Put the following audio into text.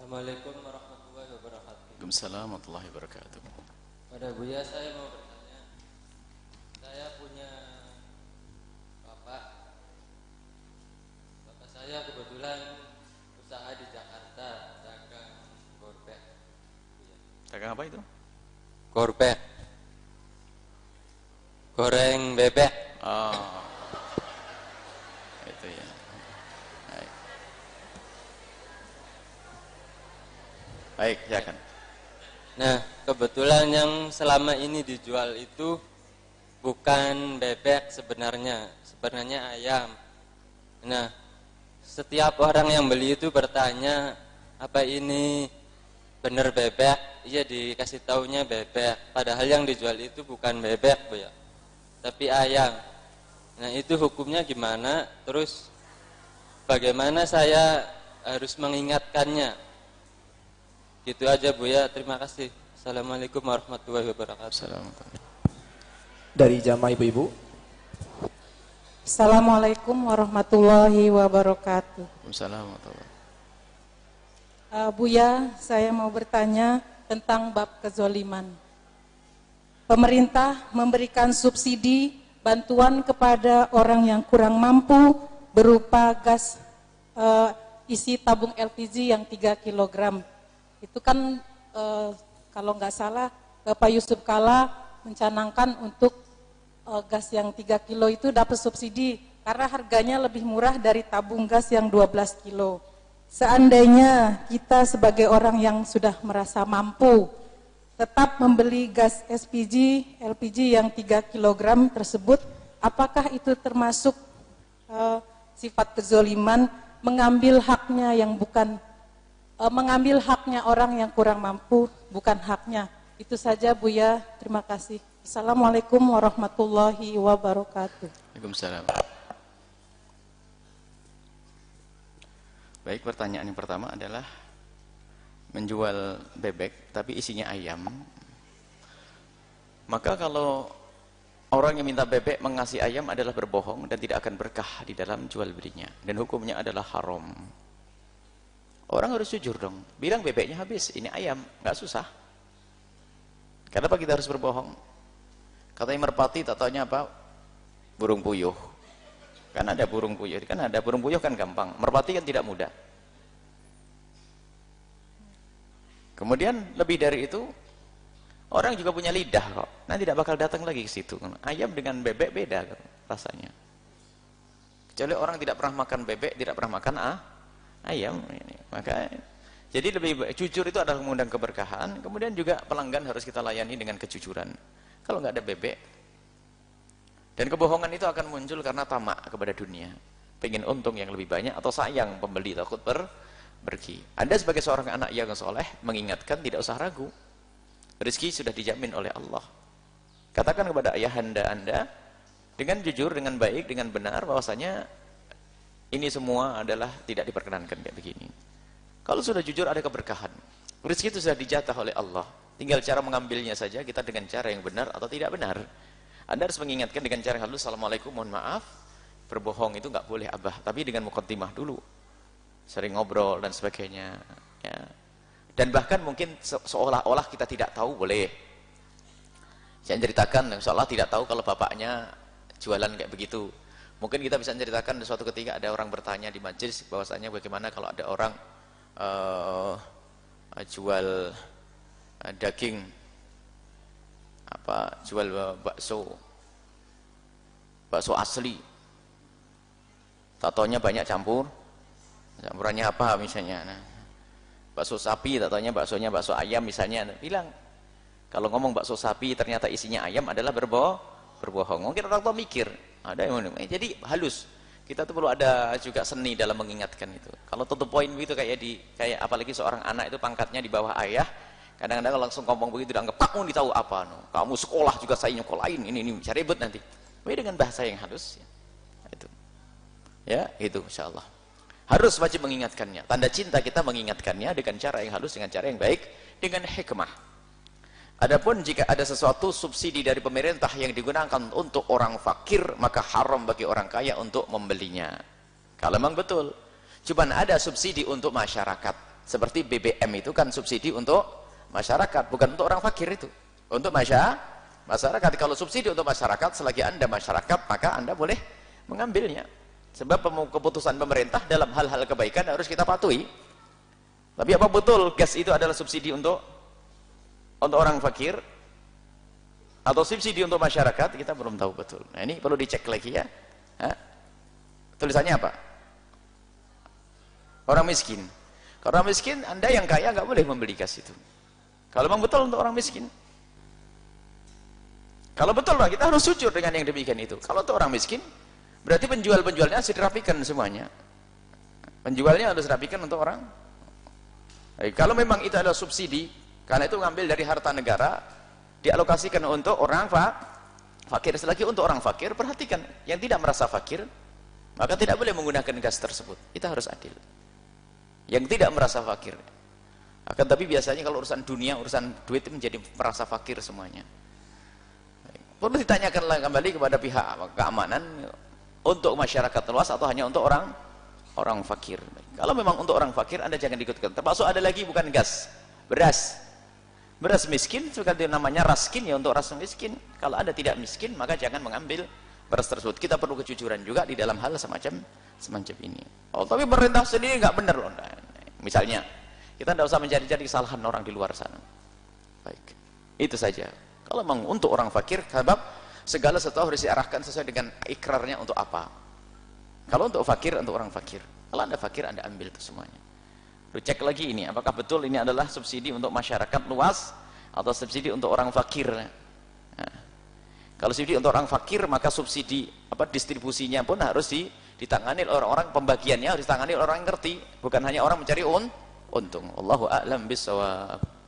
Assalamualaikum warahmatullahi wabarakatuh. Waalaikumsalam warahmatullahi wabarakatuh. Pada Buya saya mau bertanya. Saya punya bapak. Bapak saya kebetulan usaha di Jakarta, dagang gorbek. Buya. Dagang apa itu? Gorbek. Goreng bebek. Oh. Itu ya. Baik, silakan. Nah, kebetulan yang selama ini dijual itu bukan bebek sebenarnya, sebenarnya ayam. Nah, setiap orang yang beli itu bertanya, apa ini benar bebek? Iya dikasih taunya bebek, padahal yang dijual itu bukan bebek, Bu ya. Tapi ayam. Nah, itu hukumnya gimana? Terus bagaimana saya harus mengingatkannya? Gitu aja Bu ya, terima kasih. Assalamualaikum warahmatullahi wabarakatuh. Assalamualaikum. Dari jamaah ibu-ibu. Assalamualaikum warahmatullahi wabarakatuh. Waalaikumsalam warahmatullahi Uh, Buya, saya mau bertanya tentang bab kezoliman. Pemerintah memberikan subsidi bantuan kepada orang yang kurang mampu berupa gas uh, isi tabung LPG yang 3 kg. Itu kan uh, kalau nggak salah Bapak Yusuf Kala mencanangkan untuk uh, gas yang 3 kilo itu dapat subsidi karena harganya lebih murah dari tabung gas yang 12 kilo. Seandainya kita sebagai orang yang sudah merasa mampu tetap membeli gas SPG, LPG yang 3 kg tersebut, apakah itu termasuk uh, sifat kezoliman mengambil haknya yang bukan mengambil haknya orang yang kurang mampu, bukan haknya. Itu saja Buya, terima kasih. Assalamualaikum warahmatullahi wabarakatuh. Waalaikumsalam. Baik, pertanyaan yang pertama adalah menjual bebek tapi isinya ayam. Maka kalau orang yang minta bebek mengasih ayam adalah berbohong dan tidak akan berkah di dalam jual belinya dan hukumnya adalah haram. Orang harus jujur dong. Bilang bebeknya habis, ini ayam, nggak susah. Kenapa kita harus berbohong? Katanya merpati, tatanya apa? Burung puyuh. Kan ada burung puyuh, kan ada burung puyuh kan gampang. Merpati kan tidak mudah. Kemudian lebih dari itu, orang juga punya lidah kok. Nanti tidak bakal datang lagi ke situ. Ayam dengan bebek beda rasanya. Kecuali orang tidak pernah makan bebek, tidak pernah makan ah, ayam. Ini. Maka jadi lebih jujur itu adalah mengundang keberkahan. Kemudian juga pelanggan harus kita layani dengan kejujuran. Kalau nggak ada bebek, dan kebohongan itu akan muncul karena tamak kepada dunia. Pengen untung yang lebih banyak atau sayang pembeli takut ber pergi. Anda sebagai seorang anak yang soleh mengingatkan tidak usah ragu. Rezeki sudah dijamin oleh Allah. Katakan kepada ayahanda Anda dengan jujur, dengan baik, dengan benar bahwasanya ini semua adalah tidak diperkenankan kayak begini. Kalau sudah jujur ada keberkahan. Rezeki itu sudah dijatah oleh Allah. Tinggal cara mengambilnya saja kita dengan cara yang benar atau tidak benar. Anda harus mengingatkan dengan cara halus, Assalamualaikum, mohon maaf, berbohong itu nggak boleh abah, tapi dengan mukaddimah dulu. Sering ngobrol dan sebagainya. Ya. Dan bahkan mungkin se seolah-olah kita tidak tahu, boleh. Saya ceritakan, seolah tidak tahu kalau bapaknya jualan kayak begitu. Mungkin kita bisa ceritakan suatu ketika ada orang bertanya di majelis bahwasanya bagaimana kalau ada orang uh, jual uh, daging apa jual bakso bakso asli. Tatonya banyak campur. Campurannya apa misalnya? Nah, bakso sapi tatonya baksonya bakso ayam misalnya. Nah, bilang kalau ngomong bakso sapi ternyata isinya ayam adalah berbohong berbohong. Mungkin orang tua mikir ada yang eh, jadi halus. Kita tuh perlu ada juga seni dalam mengingatkan itu. Kalau tutup poin begitu kayak di kayak apalagi seorang anak itu pangkatnya di bawah ayah kadang-kadang langsung ngomong begitu dianggap kamu ditahu apa no? kamu sekolah juga saya nyekolahin ini ini cari ribet nanti. Tapi dengan bahasa yang halus ya. itu. Ya itu insyaallah harus wajib mengingatkannya. Tanda cinta kita mengingatkannya dengan cara yang halus dengan cara yang baik dengan hikmah Adapun jika ada sesuatu subsidi dari pemerintah yang digunakan untuk orang fakir, maka haram bagi orang kaya untuk membelinya. Kalau memang betul. Cuman ada subsidi untuk masyarakat. Seperti BBM itu kan subsidi untuk masyarakat, bukan untuk orang fakir itu. Untuk masyarakat, masyarakat kalau subsidi untuk masyarakat, selagi Anda masyarakat, maka Anda boleh mengambilnya. Sebab keputusan pemerintah dalam hal-hal kebaikan harus kita patuhi. Tapi apa betul gas itu adalah subsidi untuk untuk orang fakir atau subsidi untuk masyarakat? Kita belum tahu betul. Nah, ini perlu dicek lagi ya. Hah? Tulisannya apa? Orang miskin. Orang miskin, Anda yang kaya nggak boleh membeli gas itu. Kalau memang betul untuk orang miskin. Kalau betul lah, kita harus jujur dengan yang demikian itu. Kalau untuk orang miskin, berarti penjual-penjualnya harus dirapikan semuanya. Penjualnya harus dirapikan untuk orang. Kalau memang itu adalah subsidi, karena itu ngambil dari harta negara, dialokasikan untuk orang fakir. Selagi untuk orang fakir, perhatikan. Yang tidak merasa fakir, maka tidak boleh menggunakan gas tersebut. Kita harus adil yang tidak merasa fakir akan tapi biasanya kalau urusan dunia urusan duit menjadi merasa fakir semuanya perlu ditanyakan kembali kepada pihak keamanan untuk masyarakat luas atau hanya untuk orang orang fakir kalau memang untuk orang fakir anda jangan ikutkan termasuk ada lagi bukan gas beras beras miskin juga namanya raskin ya untuk ras miskin kalau anda tidak miskin maka jangan mengambil beras tersebut kita perlu kejujuran juga di dalam hal semacam semacam ini oh tapi pemerintah sendiri nggak benar loh Misalnya, kita tidak usah mencari-cari kesalahan orang di luar sana. Baik, itu saja. Kalau memang untuk orang fakir, sebab segala sesuatu harus diarahkan sesuai dengan ikrarnya untuk apa. Kalau untuk fakir, untuk orang fakir. Kalau anda fakir, anda ambil itu semuanya. Lalu cek lagi ini, apakah betul ini adalah subsidi untuk masyarakat luas atau subsidi untuk orang fakir. Nah, kalau subsidi untuk orang fakir, maka subsidi apa distribusinya pun harus di ditangani oleh orang-orang pembagiannya harus ditangani orang yang ngerti bukan hanya orang mencari un untung Allahu a'lam bisawab